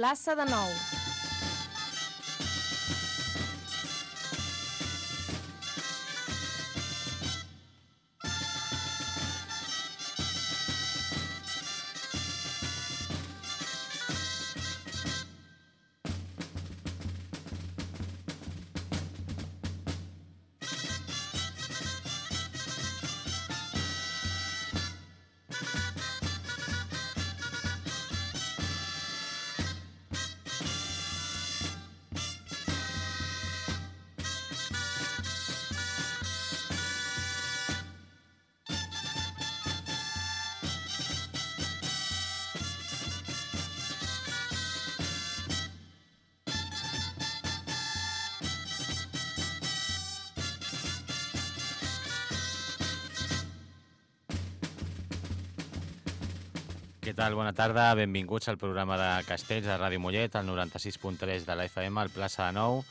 plaça de Nou. Què tal? Bona tarda, benvinguts al programa de Castells de Ràdio Mollet, al 96.3 de la FM, al plaça de Nou.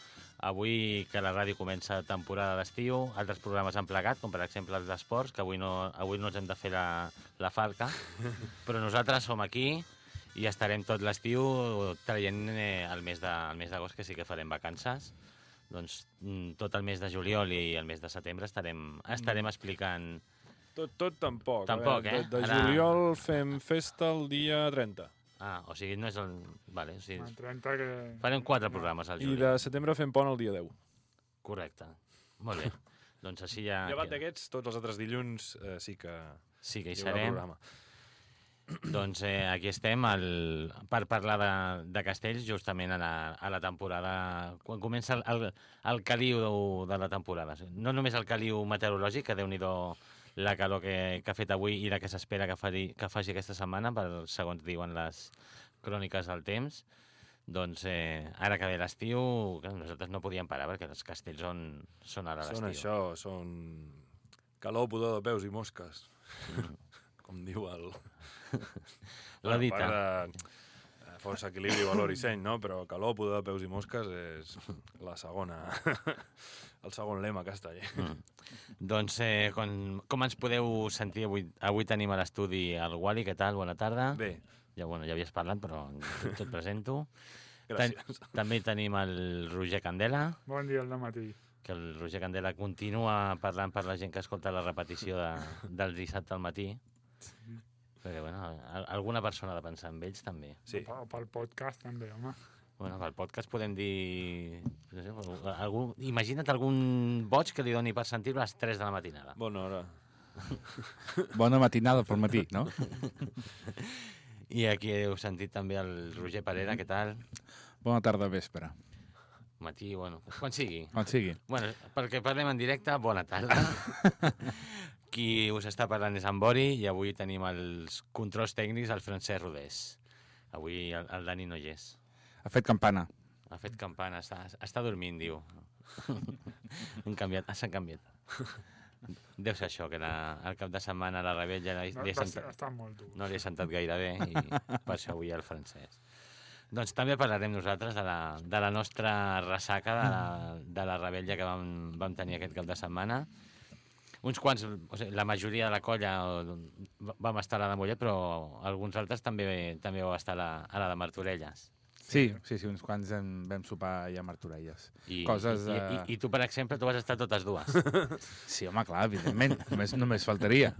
Avui que la ràdio comença temporada d'estiu, altres programes han plegat, com per exemple els d'esports, que avui no, avui no ens hem de fer la, la falca, però nosaltres som aquí i estarem tot l'estiu traient eh, el mes d'agost, que sí que farem vacances. Doncs mm, tot el mes de juliol i el mes de setembre estarem, estarem explicant Tot, tot tampoc. Tampoc, veure, eh? De, de Ara- juliol fem festa el dia 30. Ah, o sigui, no és el... Vale, o sigui, En 30 que... farem quatre programes al I juliol. de setembre fem pont el dia 10. Correcte. Molt bé. doncs així ja... Llevat d'aquests, tots els altres dilluns eh, sí que Sí que hi hi serem. programa. Doncs eh, aquí estem el, per parlar de, de castells justament a la, a la temporada, quan comença el, el, el caliu de la temporada. No només el caliu meteorològic, que déu nhi la calor que, que ha fet avui i la que s'espera que, fari, que faci aquesta setmana, per, segons diuen les cròniques del temps, doncs eh, ara que ve l'estiu, nosaltres no podíem parar perquè els castells són, són ara Són l'estiu. això, són calor, pudor de peus i mosques. Com diu el... La dita. eh, força equilibri, valor i seny, no? Però calor, pudor de peus i mosques és la segona... el segon lema casteller. Mm. Doncs eh, com, com ens podeu sentir avui? Avui tenim a l'estudi el Wally, què tal? Bona tarda. Bé, Ja, bueno, ja havies parlat, però tot et presento. gràcies. també tenim el Roger Candela, Bon dia al matí. que el Roger Candela continua parlant per la gent que escolta la repetició de, del dissabte al matí. Perquè, bueno, a- alguna persona ha de pensar en ells, també. Sí. O pel podcast, també, home. Bueno, pel podcast podem dir... No sé, algú, imagina't algun boig que li doni per sentir-lo a les 3 de la matinada. Bona hora. Bona matinada pel matí, no? I aquí heu sentit també el Roger Parera, què tal? Bona tarda, vespre. Matí, bueno, quan sigui. Quan sigui. Bueno, perquè parlem en directe, bona tarda. Qui us està parlant és en Bori i avui tenim els controls tècnics el Francesc Rodés. Avui el, el Dani no hi és. Ha fet campana. Ha fet campana, està, està dormint, diu. Han canviat, ah, s'han canviat. Deu ser això, que la, el cap de setmana a la rebella li, No, li sentat, està molt dur. no li he sentat gaire bé i per això avui el francès. Doncs també parlarem nosaltres de la, de la nostra ressaca de la, de la rebella que vam, vam tenir aquest cap de setmana. Uns quants, o sigui, la majoria de la colla eh, vam estar a la de Mollet, però alguns altres també també vau estar a la, a la de Martorelles. Sí, sí, sí, uns quants en vam sopar allà a Martorelles. I, Coses, i, i, eh, i, tu, per exemple, tu vas estar totes dues. Sí, home, clar, evidentment. només, només faltaria.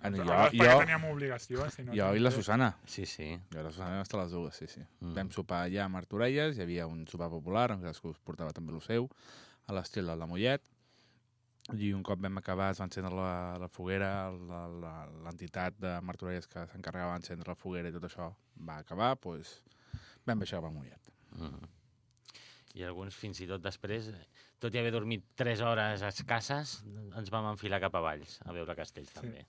Bueno, jo, perquè jo, teníem obligació, si no... jo i la Susana. Sí, sí. Jo i la Susana vam estar les dues, sí, sí. Mm. Vam sopar allà a Martorelles, hi havia un sopar popular, on cadascú es portava també el seu, a l'estil de la Mollet, i un cop vam acabar es va encendre la, la foguera, l'entitat de Martorelles que s'encarregava d'encendre la foguera i tot això va acabar, doncs vam baixar a Mollet. Mm. I alguns, fins i tot després, tot i haver dormit 3 hores escasses, ens vam enfilar cap a Valls a veure castells, també.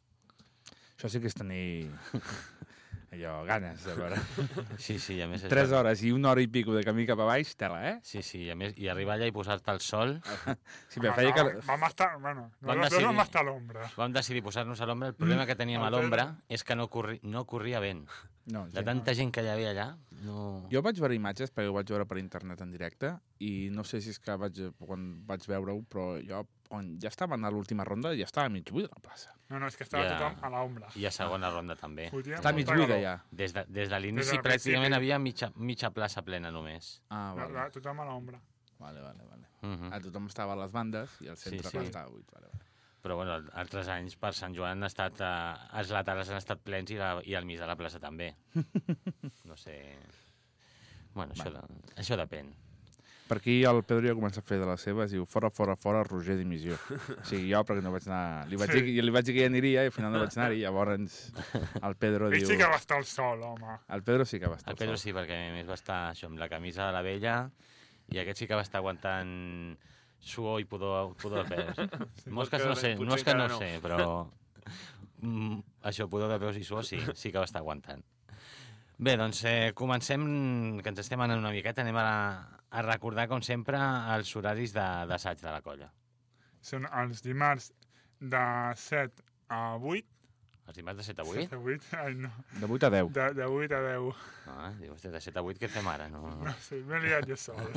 Això sí que és tenir allò, ganes de veure. Sí, sí, a més... és Tres ver- hores i una hora i pico de camí cap a baix, tela, eh? Sí, sí, i a més, i arribar allà i posar-te al sol... Sí, me feia que... no, vam estar... Bueno, Vam nosaltres decidir- vam estar a l'ombra. Vam decidir posar-nos a l'ombra. El problema que teníem a l'ombra és que no, corri, no corria vent. No, De sí. tanta gent que hi havia allà, no... Jo vaig veure imatges, perquè ho vaig veure per internet en directe, i no sé si és que vaig, quan vaig veure-ho, però jo quan ja estaven a l'última ronda, ja estava mig buida la plaça. No, no, és que estava Ja. tothom a l'ombra. I a segona ronda també. Fotia Està mig buida ja. Des de, des de l'inici pràcticament principi. havia mitja, mitja plaça plena només. Ah, No, vale. no, tothom a l'ombra. Vale, vale, vale. Uh -huh. Ah, tothom estava a les bandes i el centre sí. sí, estava buit. Vale, vale. Però bueno, altres anys per Sant Joan han estat, eh, els laterals han estat plens i, la, i el mig de la plaça també. No sé... Bueno, això, de, això depèn. Per aquí el Pedro ja comença a fer de les seves, diu fora, fora, fora, Roger dimissió. O sigui, jo perquè no vaig anar... Li vaig, Sí. dir, li vaig dir que ja aniria i al final no vaig anar-hi, llavors el Pedro Ell diu... sí que va estar al sol, home. El Pedro sí que va estar El Pedro sol. sí, perquè a més va estar això, amb la camisa de la vella i aquest sí que va estar aguantant suor i pudor, pudor de peus. Mosques no sé, mosques no no. sé, però mm, això, pudor de peus i suor sí, sí que va estar aguantant. Bé, doncs eh, comencem, que ens estem anant una miqueta, anem a, a recordar, com sempre, els horaris d'assaig de, de la colla. Són els dimarts de 7 a 8. Els dimarts de 7 a 8? 7 a 8, ai no. De 8 a 10. De, de 8 a 10. Ah, diu, hòstia, de 7 a 8 què fem ara? No? No sé, m'he liat jo sol.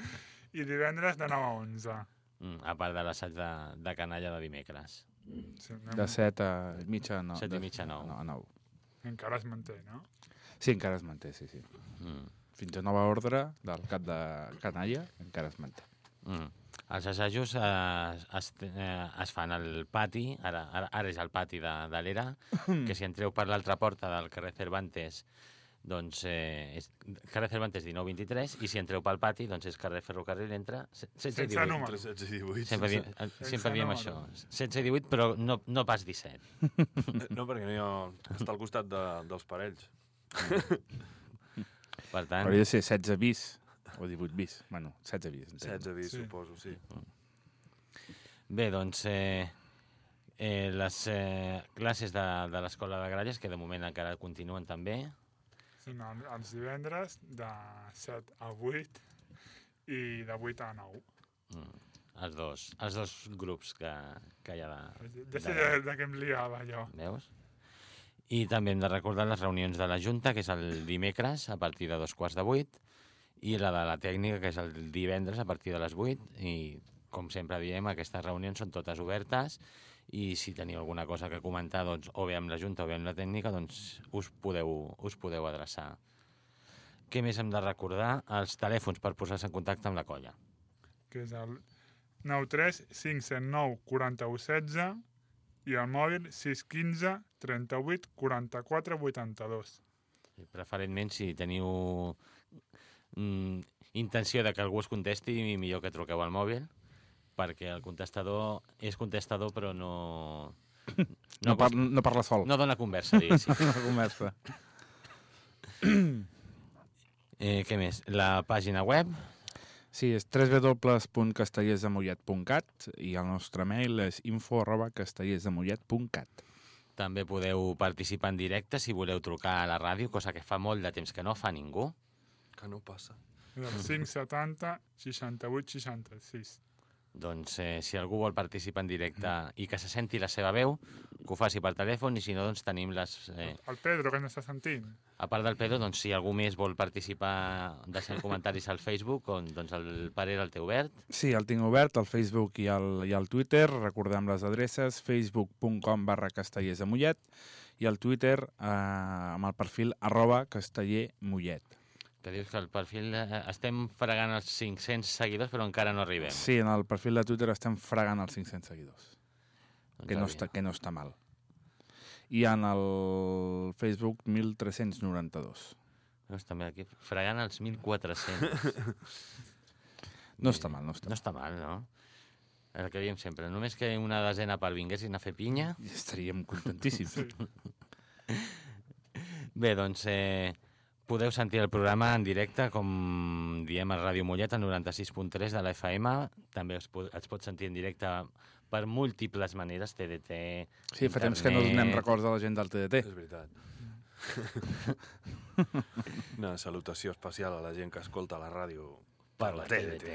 I divendres de 9 a 11. Mm, a part de l'assaig de, de canalla de dimecres. Sí, anem- De 7 a mitja, no. Set i de- mitja, nou. No, a 9. Encara es manté, no? Sí, encara es manté, sí, sí. Mm. Fins a nova ordre del cap de canalla, encara es manté. Mm. Els assajos eh, es, eh, es fan al pati, ara, ara, ara és el pati de, de l'era, que si entreu per l'altra porta del carrer Cervantes, doncs eh, és carrer Cervantes 19-23, i si entreu pel pati, doncs és carrer Ferrocarril, entra 16 i Sense 18. número. Entre 16 i 18. Sempre, di, eh, Sense sempre diem número. això, 16 i 18, però no, no pas 17. No, perquè no hi ha... està al costat de, dels parells. Per tant, Hauria de ser 16 bis o 18 bis. Bueno, 16 bis. entenc. 16 bis, Sí. suposo, sí. Bé, doncs, eh, eh, les eh, classes de, de l'Escola de Gralles, que de moment encara continuen també, Són el- els divendres de 7 a 8 i de 8 a 9. mm, els, dos, els dos grups que, que hi ha de... Ja sé de, de què em liava jo. Veus? I també hem de recordar les reunions de la Junta, que és el dimecres a partir de dos quarts de vuit, i la de la tècnica, que és el divendres a partir de les vuit, i com sempre diem, aquestes reunions són totes obertes, i si teniu alguna cosa que comentar, doncs, o bé amb la Junta o bé amb la tècnica, doncs us podeu, us podeu adreçar. Què més hem de recordar? Els telèfons per posar-se en contacte amb la colla. que és el 93 579 41 16 i el mòbil 615 38 44 82. I Preferentment, si teniu mm, intenció de que algú us contesti, millor que truqueu al mòbil, perquè el contestador és contestador, però no... No, par no parla sol. no dona conversa, diguéssim. No conversa. Eh, què més? La pàgina web, Sí, és www.castellersdemollet.cat i el nostre mail és info arroba castellersdemollet.cat. també podeu participar en directe si voleu trucar a la ràdio, cosa que fa molt de temps que no fa ningú. Que no passa. És el 570 68 66. Doncs eh, si algú vol participar en directe i que se senti la seva veu, que ho faci per telèfon i si no, doncs tenim les... Eh, El Pedro, que ens està sentint. A part del Pedro, doncs, si algú més vol participar deixant comentaris al Facebook, on, doncs el parer el té obert. Sí, el tinc obert, al Facebook i al, i al Twitter. Recordem les adreces, facebook.com barra castellersdemollet i al Twitter eh, amb el perfil arroba castellermollet. Que dius que el perfil... Eh, estem fregant els 500 seguidors, però encara no arribem. Sí, en el perfil de Twitter estem fregant els 500 seguidors, Doncs que no, està, que no està mal. I en el Facebook 1392. Doncs també aquí, fregant els 1.400. No està mal, no està No mal. està mal, no? El que diem sempre, només que una desena part vinguessin a fer pinya. Estaríem contentíssims. Bé, doncs eh, podeu sentir el programa en directe, com diem a Ràdio Mollet, al 96.3 de la FM. També es, pot, es pot sentir en directe per múltiples maneres, TDT, Sí, fa temps que no donem records a la gent del TDT. És veritat. Una salutació especial a la gent que escolta la ràdio per la TDT.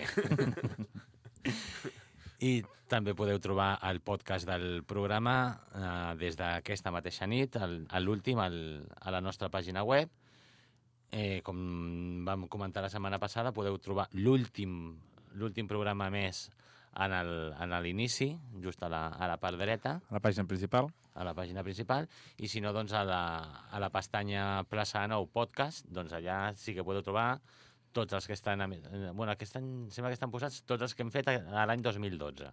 I també podeu trobar el podcast del programa eh, des d'aquesta mateixa nit, l'últim, al- a la nostra pàgina web. Eh, com vam comentar la setmana passada, podeu trobar l'últim l'últim programa més en l'inici, just a la, a la part dreta, A la pàgina principal. a la pàgina principal, i si no, doncs a la, a la pestanya Plaça de Nou Podcast, doncs allà sí que podeu trobar tots els que estan... Eh, bueno, sembla que estan posats tots els que hem fet l'any 2012.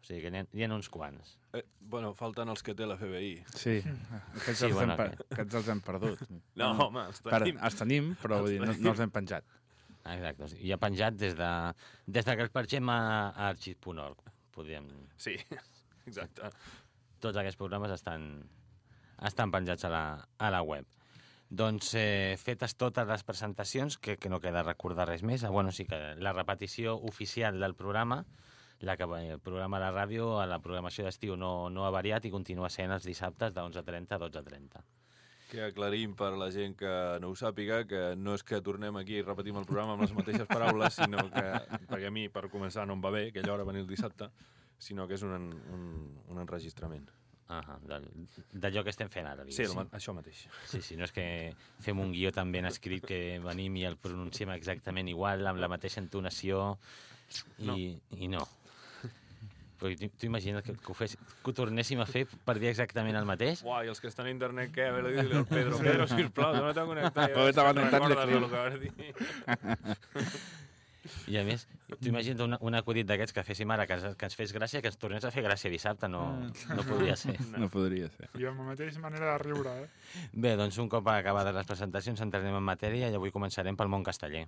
O sigui que n'hi ha, hi ha uns quants. Eh, bueno, falten els que té la FBI. Sí, aquests, Sí, els, bueno, hem, per- aquests els hem perdut. No, Mm. home, els Per, tenim. els tenim, però vull dir, no, no els hem penjat. Exacte. O sigui, hi ha penjat des de, des de que els pergem a, a arxiv.org. Podríem... Sí, exacte. Tots aquests programes estan, estan penjats a la, a la web. Doncs eh, fetes totes les presentacions, que, que no queda recordar res més, ah, bueno, sí que la repetició oficial del programa, la que, va- el programa de ràdio a la programació d'estiu no, no ha variat i continua sent els dissabtes de 11.30 a 12.30. Que aclarim per la gent que no ho sàpiga, que no és que tornem aquí i repetim el programa amb les mateixes paraules, sinó que, perquè a mi, per començar, no em va bé aquella hora venir el dissabte, sinó que és un, un, un enregistrament. Ah D'allò que estem fent ara, Sí, el, diguéssim. això mateix. Sí, sí, no és que fem un guió tan ben escrit que venim i el pronunciem exactament igual, amb la mateixa entonació, i no. I no. Però tu, tu imagines que, que, ho fes, que ho tornéssim a fer per dir exactament el mateix? Uai, els que estan a internet, què? A veure, dile al Pedro, Pedro, sisplau, no t'ho connectat. Ho he connectat? I a més, tu imagina't un, un acudit d'aquests que féssim ara, que, ens- que ens fes gràcia, que ens tornés a fer gràcia dissabte, no, no podria ser. No podria ser. I amb la mateixa manera de riure, eh? Bé, doncs un cop acabades les presentacions entrarem en matèria i avui començarem pel món casteller.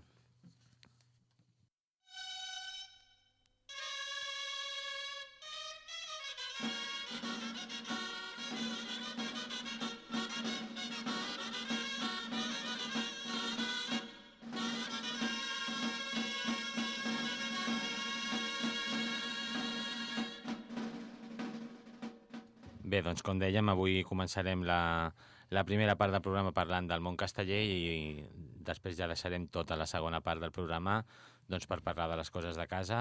Bé, doncs com dèiem, avui començarem la, la primera part del programa parlant del món casteller i, després ja deixarem tota la segona part del programa doncs, per parlar de les coses de casa,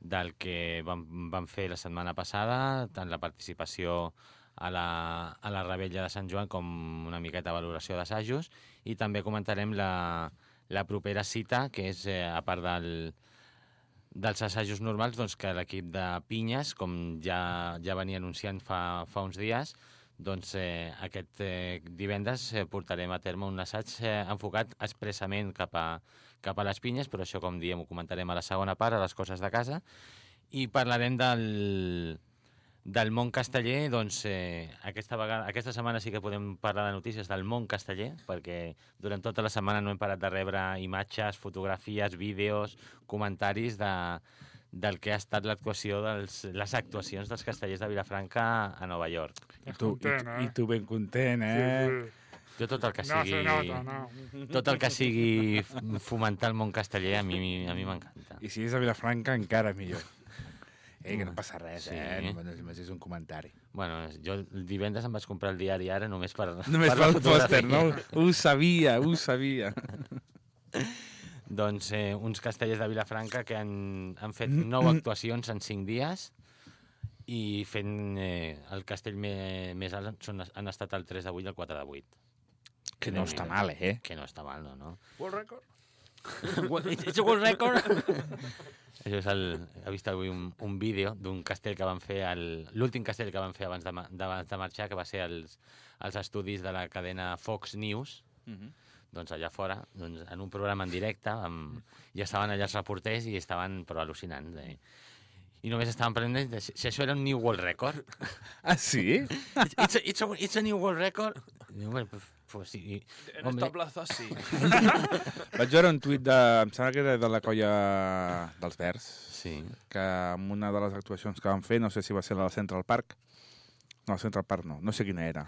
del que vam, vam fer la setmana passada, tant la participació a la, a la rebella de Sant Joan com una miqueta valoració d'assajos i també comentarem la, la propera cita, que és, eh, a part del, dels assajos normals, doncs que l'equip de Pinyes, com ja, ja venia anunciant fa, fa uns dies, doncs eh, aquest eh, divendres eh, portarem a terme un assaig eh, enfocat expressament cap a, cap a les pinyes, però això, com diem, ho comentarem a la segona part, a les coses de casa, i parlarem del, del món casteller, doncs eh, aquesta, vegada, aquesta setmana sí que podem parlar de notícies del món casteller, perquè durant tota la setmana no hem parat de rebre imatges, fotografies, vídeos, comentaris de, del que ha estat l'actuació dels, les actuacions dels castellers de Vilafranca a Nova York. I tu, i, Content, eh? i tu ben content, eh? Sí, sí. Jo tot el que No sigui... se nota, no. Tot el que sigui fomentar el món casteller a mi a mi m'encanta. I si és a Vilafranca, encara millor. Eh, que no passa res, Sí. eh? Només, només és un comentari. Bueno, jo el divendres em vaig comprar el diari ara només per, Només per pel pòster, no? Ho sabia, ho sabia. Doncs eh, uns castellers de Vilafranca que han, han fet nou actuacions en cinc dies i fent eh, el castell me, més alt són, han estat el 3 de 8 i el 4 de 8. Que no està mal, eh? Que no està mal, no, no? World record? It's, a world record! Això és el... He vist avui un, un vídeo d'un castell que van fer, l'últim castell que van fer abans de, d'abans de marxar, que va ser els, els estudis de la cadena Fox News, doncs allà fora, doncs, en un programa en directe, amb, i estaven allà els reporters i estaven però al·lucinants. Eh? I només estaven prenent de si, això era un New World Record. Ah, sí? It's, it's, a, it's, a, it's a New World Record. Diu, bueno, pues sí. En Hombre. esta plaza sí. Vaig veure un tuit de... Em sembla que era de la colla dels Verds, Sí. que en una de les actuacions que van fer, no sé si va ser a la Central Park, no, a Central Park no, no sé quina era,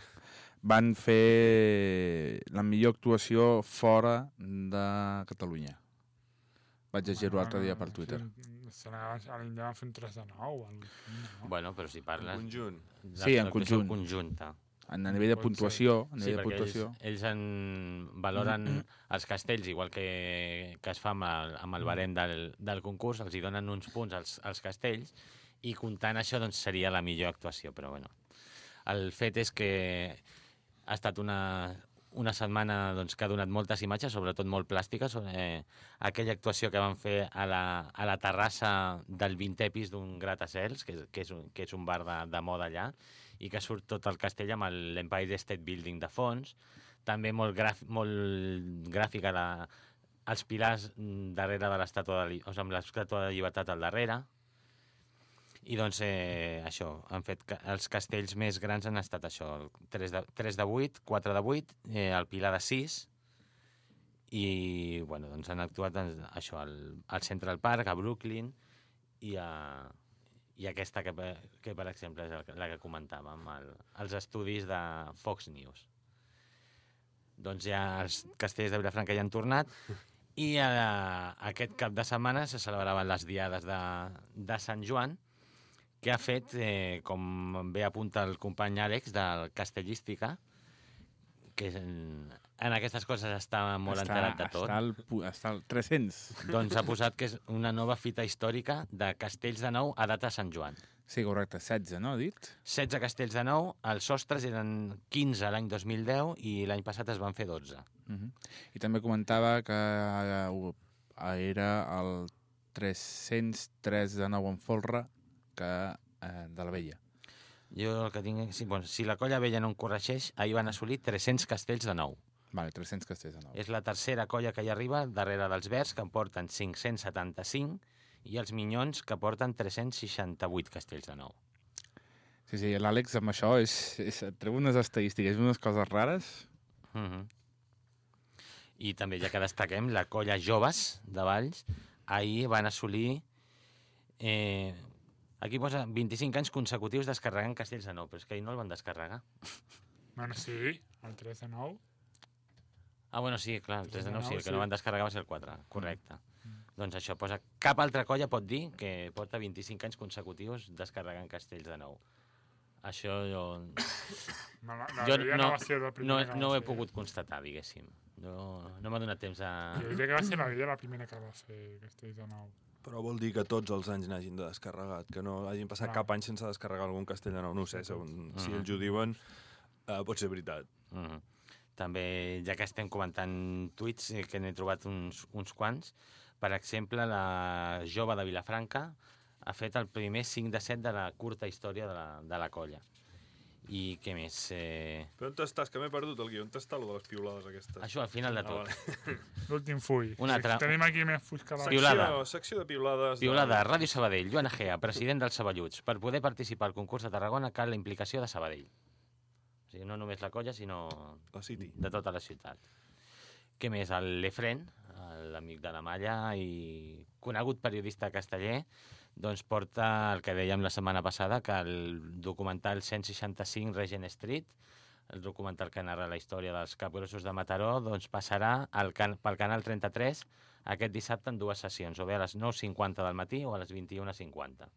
van fer la millor actuació fora de Catalunya. Vaig llegir-ho l'altre dia per Twitter. Se l'Índia van fer un 3 de 9. No? Bueno, però si En parles... conjunt. Sí, en conjunt. conjunta. A nivell de puntuació, a Sí, nivell de perquè ells, puntuació... ells en valoren els castells, igual que, que es fa amb el, amb el barem del, del concurs, els hi donen uns punts als, als castells, i comptant això doncs, seria la millor actuació, però bueno. El fet és que ha estat una, una setmana doncs, que ha donat moltes imatges, sobretot molt plàstiques, eh, aquella actuació que van fer a la, a la terrassa del 20è pis d'un gratacels, que és, que és, un, que és un bar de, de moda allà, i que surt tot el castell amb l'Empire State Building de fons. També molt, graf, molt gràfica la, els pilars darrere de l'estàtua de, o sigui, de llibertat al darrere. I doncs eh, això, han fet els castells més grans han estat això, el 3 de, 3 de 8, 4 de 8, eh, el Pilar de 6, i bueno, doncs han actuat doncs, això, al, al Central Park, a Brooklyn, i, a, i aquesta que, que, per exemple, és la que comentàvem, el, els estudis de Fox News. Doncs ja els castells de Vilafranca ja han tornat, i eh, aquest cap de setmana se celebraven les diades de, de Sant Joan, que ha fet, eh, com bé apunta el company Àlex, del Castellística, que en, en aquestes coses està molt està, enterat de tot. Està al, està al 300. Doncs ha posat que és una nova fita històrica de castells de nou a data de Sant Joan. Sí, correcte, 16, no, dit? 16 castells de nou, els sostres eren 15 l'any 2010 i l'any passat es van fer 12. Uh -huh. I també comentava que eh, era el 303 de nou en folre que eh, de la vella. Jo el que tinc... Sí, bueno, si la colla vella no em corregeix, ahir van assolir 300 castells de nou. Vale, 300 castells de nou. És la tercera colla que hi arriba darrere dels Verds, que en porten 575, i els Minyons, que porten 368 castells de nou. Sí, sí, l'Àlex amb això és, és, et treu unes estadístiques, unes coses rares. Mm -hmm. I també, ja que destaquem, la colla Joves de Valls, ahir van assolir... Eh, aquí posa 25 anys consecutius descarregant castells de nou, però és que ahir no el van descarregar. Bueno, sí, el 3 de 9. Ah, bueno, sí, clar, el 3 de 9 sí, el que no van descarregar va ser el 4, correcte. Doncs això, posa, cap altra colla pot dir que porta 25 anys consecutius descarregant castells de nou. Això jo No, la, la Jo no- no, ser no, no ho he pogut constatar, diguéssim. No, no m'ha donat temps a... Jo diria que va ser la vella la primera que va fer Castells de Nou. Però vol dir que tots els anys n'hagin de descarregat, que no hagin passat Clar. cap any sense descarregar algun castell de nou. No ho sé, segon, si Mhm. ells ho diuen, eh, pot ser veritat. Mm -hmm. També, ja que estem comentant tuits, eh, que n'he trobat uns, uns quants, per exemple, la jove de Vilafranca ha fet el primer 5 de 7 de la curta història de la, de la colla. I què més? Eh, Però on estàs? Que m'he perdut el guió. On està lo de les piulades aquestes? això al final de Ah, tot. vale. L'últim full. Un altre. Tenim aquí més fulls que la... Piulada. Secció, secció de piulades. Piulada, Ràdio Sabadell, Joan Agea, president dels Saballuts. Per poder participar al concurs de Tarragona cal la implicació de Sabadell. O sigui, no només la colla, sinó La City. de tota la ciutat. Què més? Lefren, l'amic de la Malla i conegut periodista casteller, doncs porta el que dèiem la setmana passada, que el documental 165 Regent Street, el documental que narra la història dels capgrossos de Mataró, doncs passarà al can pel Canal 33 aquest dissabte en dues sessions, o bé a les 9.50 del matí o a les 21.50.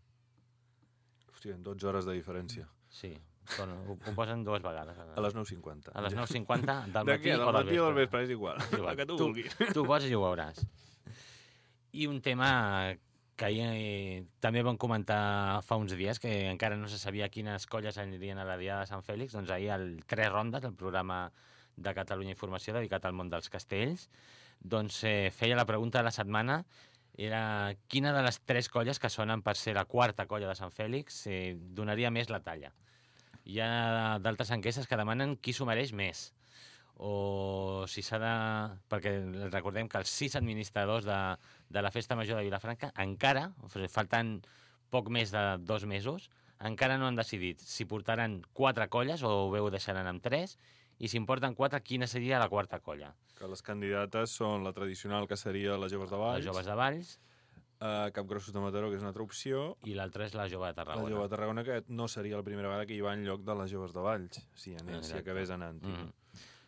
Hòstia, en 12 hores de diferència. Sí, són, ho, ho posen dues vegades. A les 9.50. a les 9.50 del De matí què? o Del del matí o del vespre. és igual. És igual. Que tu, Tu- vulguis. Tu pots i ho veuràs. I un tema que ahir eh, també vam comentar fa uns dies, que encara no se sabia quines colles anirien a la Diada de Sant Fèlix, doncs ahir el Tres Rondes, el programa de Catalunya Informació dedicat al món dels castells, doncs eh, feia la pregunta de la setmana era quina de les tres colles que sonen per ser la quarta colla de Sant Fèlix eh, donaria més la talla. Hi ha d'altres enquestes que demanen qui s'ho mereix més. O si s'ha de... Perquè recordem que els sis administradors de, de la Festa Major de Vilafranca encara, falten poc més de dos mesos, encara no han decidit si portaran quatre colles o bé ho deixaran amb tres, i si en porten quatre, quina seria la quarta colla? Que les candidates són la tradicional, que seria les joves de Valls, Les joves de Valls eh, Capgrossos de Mataró, que és una altra opció, i l'altra és la jove de la Tarragona. jove de Tarragona, que no seria la primera vegada que hi va en lloc de les joves de Valls, si, anés, si acabés anant. Mm -hmm.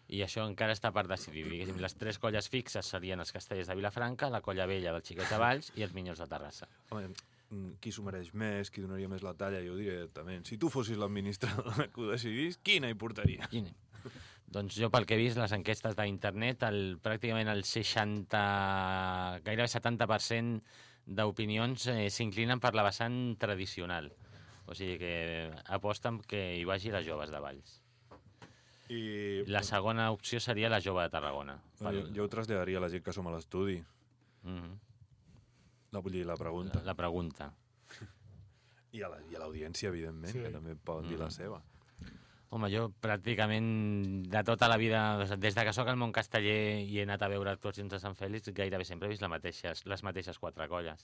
I això encara està per decidir. Diguéssim, les tres colles fixes serien els castellers de Vilafranca, la colla vella del Xiquet de Valls i els Minyons de Terrassa. Home, mm, qui s'ho mereix més, qui donaria més la talla, jo diré directament. Si tu fossis l'administrador que ho decidís, quina hi portaria? Quin? Doncs jo, pel que he vist, les enquestes d'internet, pràcticament el 60, gairebé 70% d'opinions eh, s'inclinen per la vessant tradicional. O sigui que aposten que hi vagi les joves de Valls. I La segona opció seria la jove de Tarragona. jo, jo ho traslladaria a la gent que som a l'estudi. Mhm. La, vull dir, la pregunta. La, la pregunta. I a la- i a l'audiència, evidentment, Sí. que també poden dir la Mm. seva. Home, jo pràcticament de tota la vida, des de que sóc al món casteller i he anat a veure actuacions de Sant Fèlix, gairebé sempre he vist les mateixes, les mateixes quatre colles.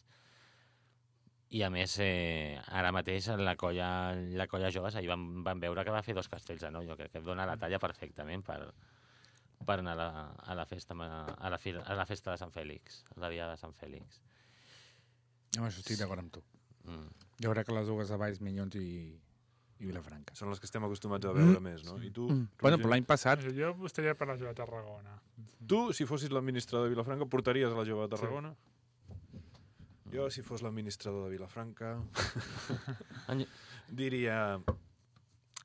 I a més, eh, ara mateix la colla, la colla joves ahir van, van veure que va fer dos castells de nou. Jo crec que dona la talla perfectament per, per anar a la, a la, festa, a, la, fi- a la festa de Sant Fèlix, a la dia de Sant Fèlix. Amb això estic d'acord amb tu. Mm. Jo crec que les dues de Valls, Minyons i, i Vilafranca. Són les que estem acostumats a veure més, no? I tu, Mm. Bueno, però l'any passat... Jo apostaria per la jove de Tarragona. tu, si fossis l'administrador de Vilafranca, portaries a la jove de Tarragona? Jo, si fos l'administrador de Vilafranca, diria...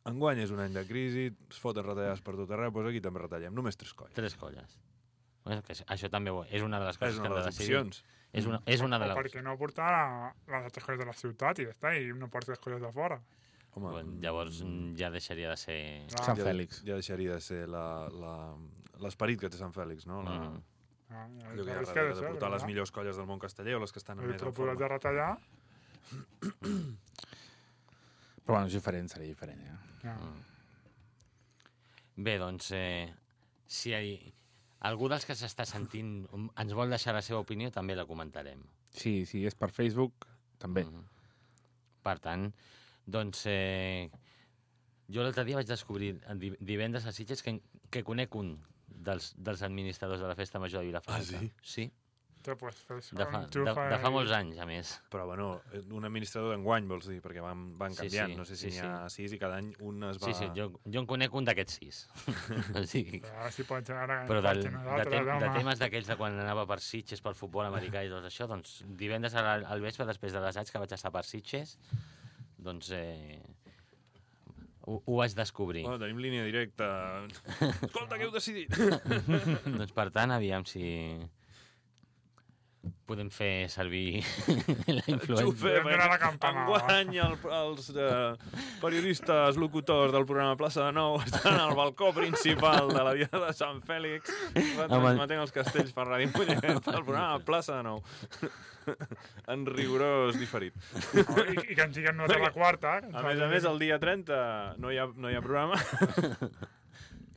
Enguany és un any de crisi, es foten retallades per tot arreu, doncs aquí també retallem. Només tres colles. Tres colles. Bueno, que això també ho- és una de les És coses una que de hem de les decidir. opcions. És una, és una de les... per què no portar les altres colles de la ciutat i ja està, i no portes les colles de fora. Home, Bueno, llavors mm, ja deixaria de ser... Ah, Sant ja, Fèlix. Ja deixaria de ser la- la- l'esperit que té Sant Fèlix, no? La, Mm. Ah, allò que hi ha darrere, de portar les millors colles del món casteller o les que estan Però més en has de forma. retallar. Però bueno, és diferent, seria diferent, eh? Ja. Mm. Bé, doncs, eh, si hi, algú dels que s'està sentint um, ens vol deixar la seva opinió, també la comentarem. Sí, sí, és per Facebook, també. Mhm. Per tant, doncs, eh, jo l'altre dia vaig descobrir eh, di- divendres a Sitges que, que conec un dels, dels administradors de la Festa Major de Vilafranca. Ah, sí? Sí, de fa, de, de fa molts anys, a més. Però, bueno, un administrador d'enguany, vols dir, perquè van, van Sí, canviant. sí, no sé si sí, n'hi ha sis i cada any un es va... Sí, sí, jo, jo en conec un d'aquests sis. o sigui, Però ara sí pots ara... Però del, de, tem, de temes d'aquells de quan anava per Sitges, pel futbol americà i tot això, doncs divendres al, al vespre, després de l'assaig que vaig estar per Sitges, doncs eh, ho, ho vaig descobrir. Oh, tenim línia directa. Escolta, què heu decidit? doncs per tant, aviam si podem fer servir la influència. Donar la campanada. enguany el, els eh, periodistes locutors del programa Plaça de Nou estan al balcó principal de la via de Sant Fèlix retransmetent els castells per Ràdio Mollet del programa Plaça de Nou. en rigorós diferit. no, i, i que ens diguen nosaltres la quarta. ens A més a més, el dia 30 no hi ha, no hi ha programa.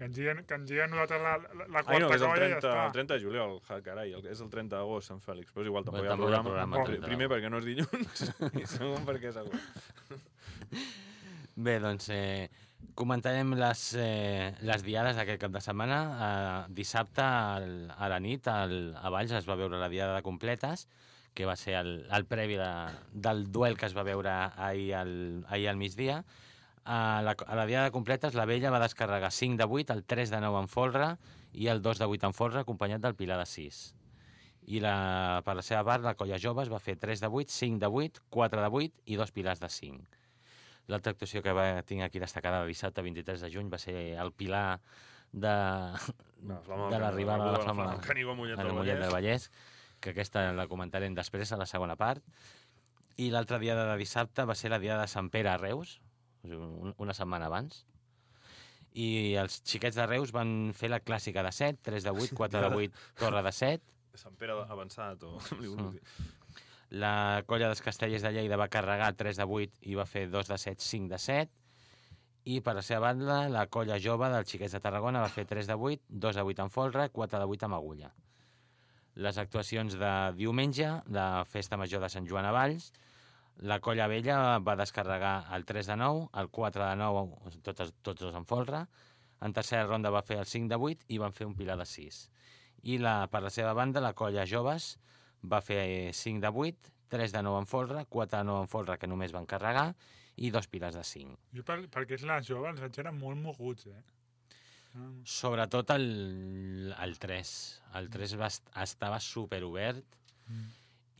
Que ens diguen, que ens nosaltres la, la, la Ai, no, quarta que és el colla i 30, ja està. el 30 de juliol. Ja, carai, el, és el 30 d'agost, Sant Fèlix. Però és igual, tampoc hi ha hi programa. programa, 30 Primer perquè no és dilluns i segon perquè és agost. Bé, doncs eh, comentarem les, eh, les diades d'aquest cap de setmana. Eh, dissabte al, a la nit al, a Valls es va veure la diada de completes, que va ser el, el previ de, del duel que es va veure ahir al, ahir al migdia. A la, a la diada de completes, la vella va descarregar 5 de 8, el 3 de 9 en folre i el 2 de 8 en folre, acompanyat del pilar de 6. I la, per la seva part, la colla joves va fer 3 de 8, 5 de 8, 4 de 8 i dos pilars de 5. L'altra actuació que va, tinc aquí destacada dissabte 23 de juny va ser el pilar de, del de l'arribada de la flama del Canigó Mollet del Mollet del Vallès. Vallès, que aquesta la comentarem després, a la segona part. I l'altra diada de dissabte va ser la diada de Sant Pere a Reus, una setmana abans. I els xiquets de Reus van fer la clàssica de 7, 3 de 8, 4 de 8, torre de 7. Sant Pere avançat o... La colla dels castellers de Lleida va carregar 3 de 8 i va fer 2 de 7, 5 de 7. I per la seva banda, la colla jove dels xiquets de Tarragona va fer 3 de 8, 2 de 8 en folre, 4 de 8 amb agulla. Les actuacions de diumenge, la festa major de Sant Joan a Valls, la colla vella va descarregar el 3 de 9, el 4 de 9, tots, tots dos en folre. En tercera ronda va fer el 5 de 8 i van fer un pilar de 6. I la, per la seva banda, la colla joves va fer 5 de 8, 3 de 9 en folre, 4 de 9 en folre que només van carregar i dos pilars de 5. Jo, per, perquè és la jove, els eren molt moguts, eh? No, Sobretot el, el 3. El 3 va, est- estava superobert Mm.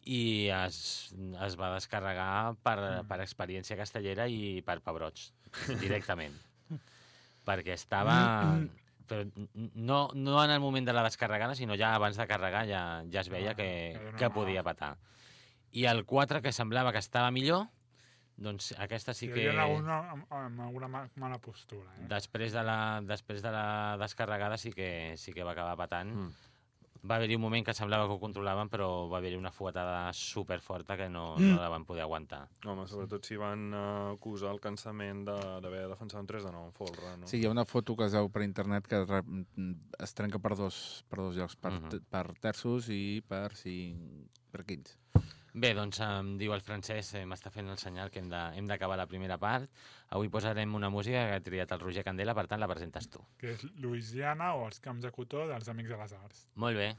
I es, es va descarregar per, per experiència castellera i per pebrots, directament. Perquè estava... Però no, no en el moment de la descarregada, sinó ja abans de carregar ja, ja es veia Ah, que, que podia patar. I el 4, que semblava que estava millor, Doncs aquesta sí Hi que... havia alguna amb, alguna ma- mala postura. Eh? Després de, la, després de la descarregada sí que, sí que va acabar patant. Mm. Va haver-hi un moment que semblava que ho controlaven, però va haver-hi una fuetada superforta que no, no la van poder aguantar. Home, sobretot si van uh, acusar el cansament de- d'haver defensat un 3 de 9 en folre, no? Sí, hi ha una foto que es veu per internet que mm, es trenca per dos, per dos llocs, per, Mhm. per terços i per, cinc, per quints. Bé, doncs em diu el francès, eh, m'està fent el senyal que hem d'acabar la primera part. Avui posarem una música que ha triat el Roger Candela, per tant la presentes tu. Que és Louisiana o els camps de cotó dels Amics de les Arts. Molt bé.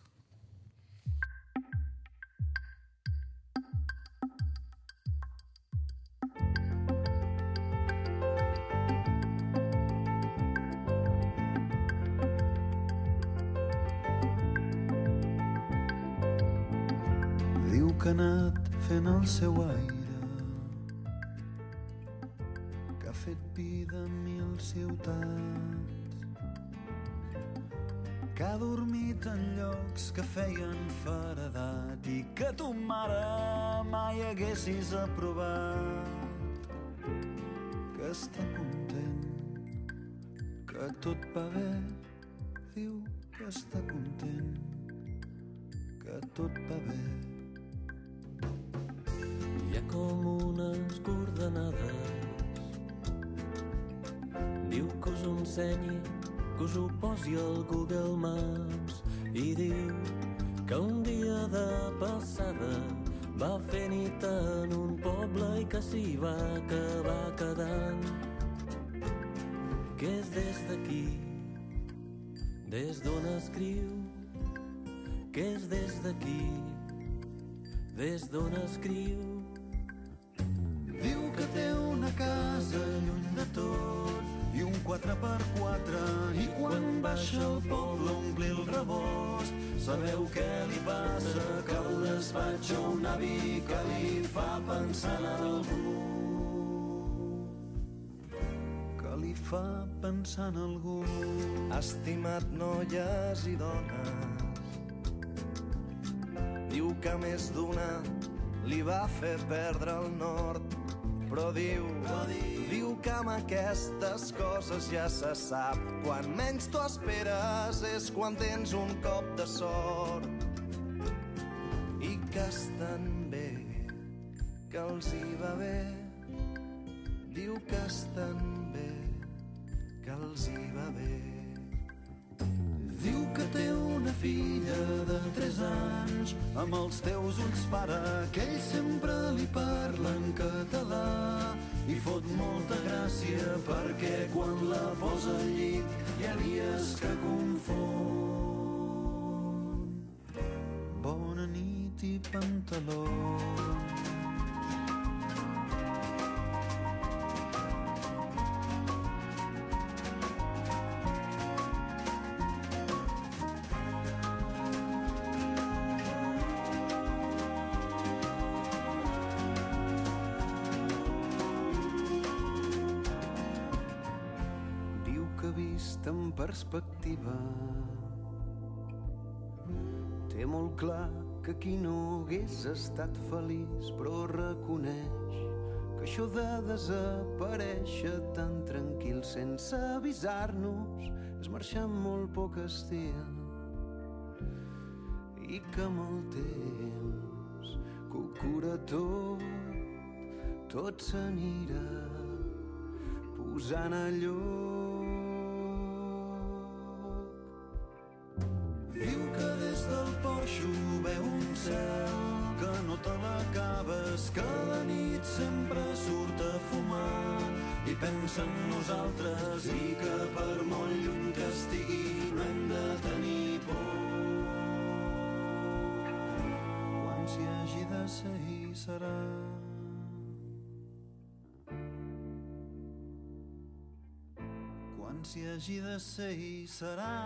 Que ha anat fent el seu aire que ha fet vida a mil ciutats que ha dormit en llocs que feien faredat i que tu mare mai haguessis aprovat. Que està content que tot va bé diu que està content que tot va bé com unes coordenades. Diu que us ho ensenyi, que us ho posi al Google Maps i diu que un dia de passada va fer nit en un poble i que s'hi va acabar quedant. Que és des d'aquí, des d'on escriu, que és des d'aquí, des d'on escriu. Té una casa lluny de tot i un 4x4 i quan baixa al poble a omplir el rebost. Sabeu què li passa? Que al despatx a un avi que li fa pensar en algú. Que li fa pensar en algú. Estimat noies i dones. Diu que més d'una li va fer perdre el nord, però diu, diu que amb aquestes coses ja se sap. Quan menys t'ho esperes és quan tens un cop de sort. I que estan bé, que els hi va bé. Diu que estan bé, que els hi va bé. Diu que té una filla de 3 anys amb els teus ulls pare que ell sempre li parla en català i fot molta gràcia perquè quan la posa al llit hi ha dies que confon. Bona nit i pantalons perspectiva té molt clar que qui no hagués estat feliç però reconeix que això de desaparèixer tan tranquil sense avisar-nos és marxar amb molt poc estil i que amb el temps que ho cura tot tot s'anirà posant a lloc. Te l'acabes, que la nit sempre surt a fumar i pensa en nosaltres i que per molt lluny que estigui no hem de tenir por. Quan s'hi hagi de ser hi serà. Quan s'hi hagi de ser hi serà.